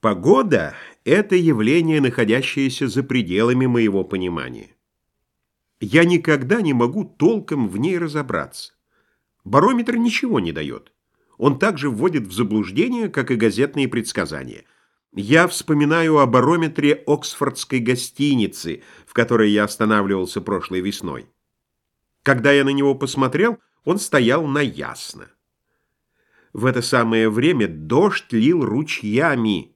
Погода — это явление, находящееся за пределами моего понимания. Я никогда не могу толком в ней разобраться. Барометр ничего не дает. Он также вводит в заблуждение, как и газетные предсказания. Я вспоминаю о барометре Оксфордской гостиницы, в которой я останавливался прошлой весной. Когда я на него посмотрел, он стоял на ясно. В это самое время дождь лил ручьями,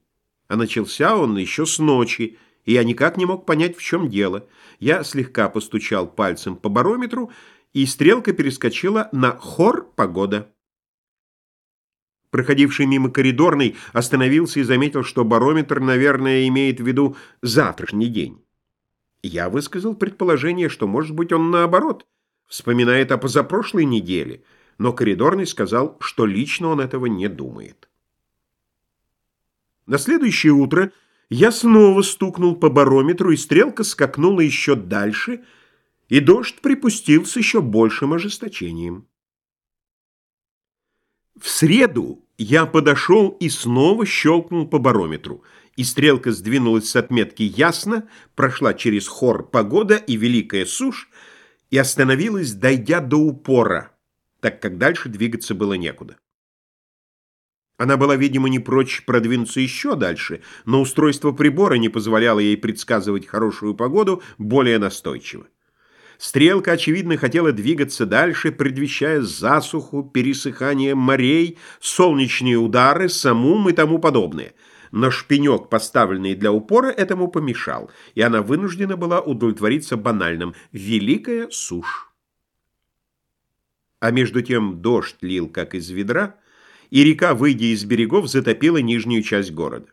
а начался он еще с ночи, и я никак не мог понять, в чем дело. Я слегка постучал пальцем по барометру, и стрелка перескочила на хор погода. Проходивший мимо коридорный остановился и заметил, что барометр, наверное, имеет в виду завтрашний день. Я высказал предположение, что, может быть, он наоборот, вспоминает о позапрошлой неделе, но коридорный сказал, что лично он этого не думает. На следующее утро я снова стукнул по барометру, и стрелка скакнула еще дальше, и дождь припустил с еще большим ожесточением. В среду я подошел и снова щелкнул по барометру, и стрелка сдвинулась с отметки «Ясно», прошла через хор «Погода» и «Великая сушь» и остановилась, дойдя до упора, так как дальше двигаться было некуда. Она была, видимо, не прочь продвинуться еще дальше, но устройство прибора не позволяло ей предсказывать хорошую погоду более настойчиво. Стрелка, очевидно, хотела двигаться дальше, предвещая засуху, пересыхание морей, солнечные удары, самум и тому подобное. Но шпинек, поставленный для упора, этому помешал, и она вынуждена была удовлетвориться банальным «великая сушь». А между тем дождь лил, как из ведра, и река, выйдя из берегов, затопила нижнюю часть города.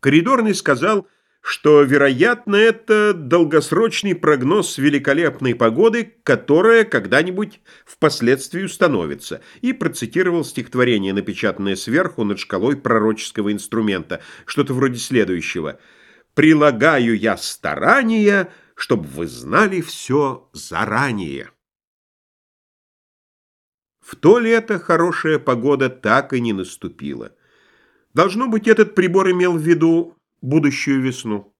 Коридорный сказал, что, вероятно, это долгосрочный прогноз великолепной погоды, которая когда-нибудь впоследствии установится, и процитировал стихотворение, напечатанное сверху над шкалой пророческого инструмента, что-то вроде следующего «Прилагаю я старания, чтобы вы знали все заранее». В то лето хорошая погода так и не наступила. Должно быть, этот прибор имел в виду будущую весну.